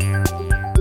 here.